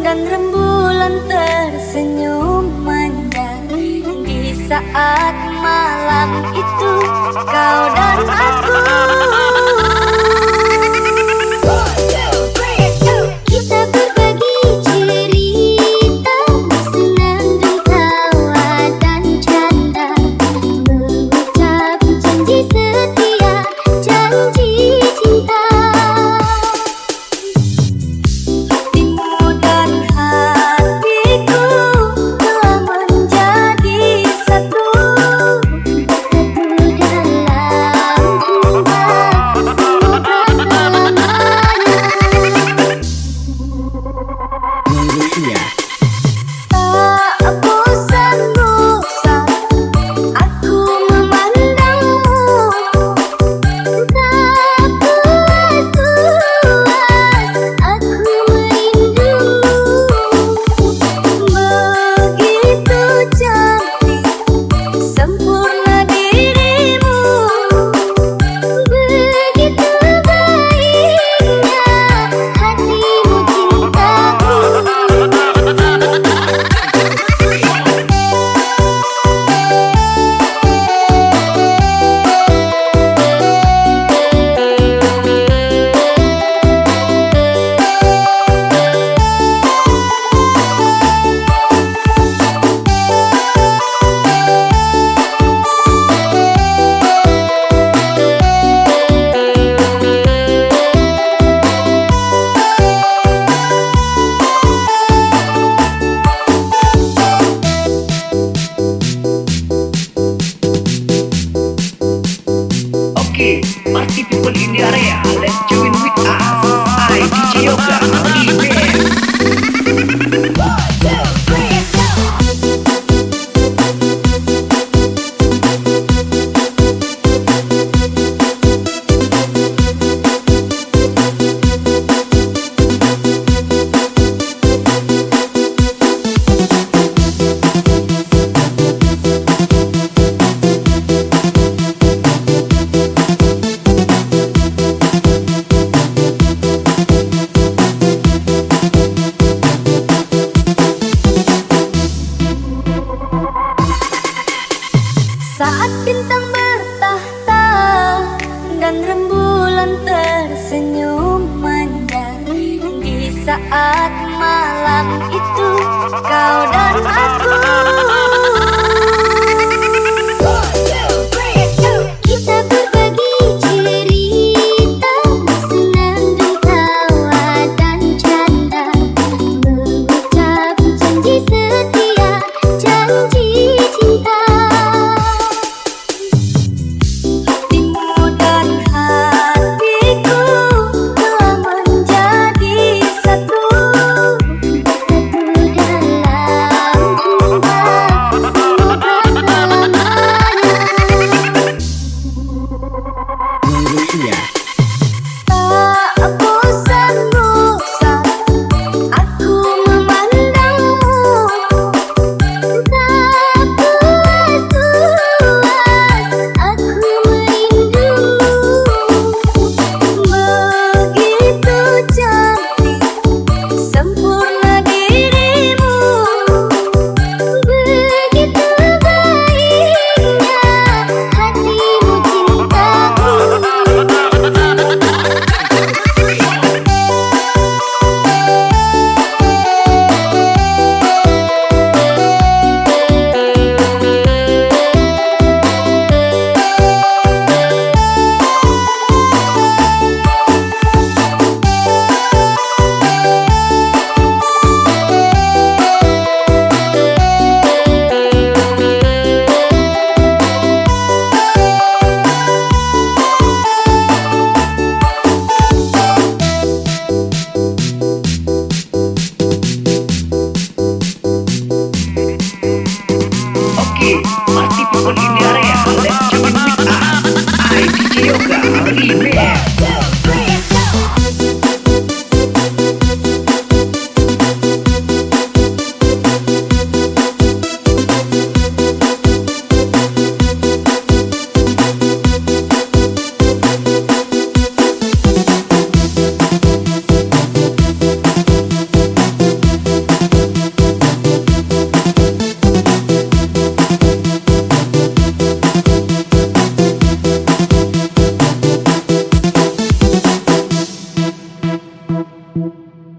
Dan rembulan tersenyum manja. Di saat malam itu kau dan aku Saat bintang bertahta dan rembulan tersenyum manja Di saat malam itu kau dan aku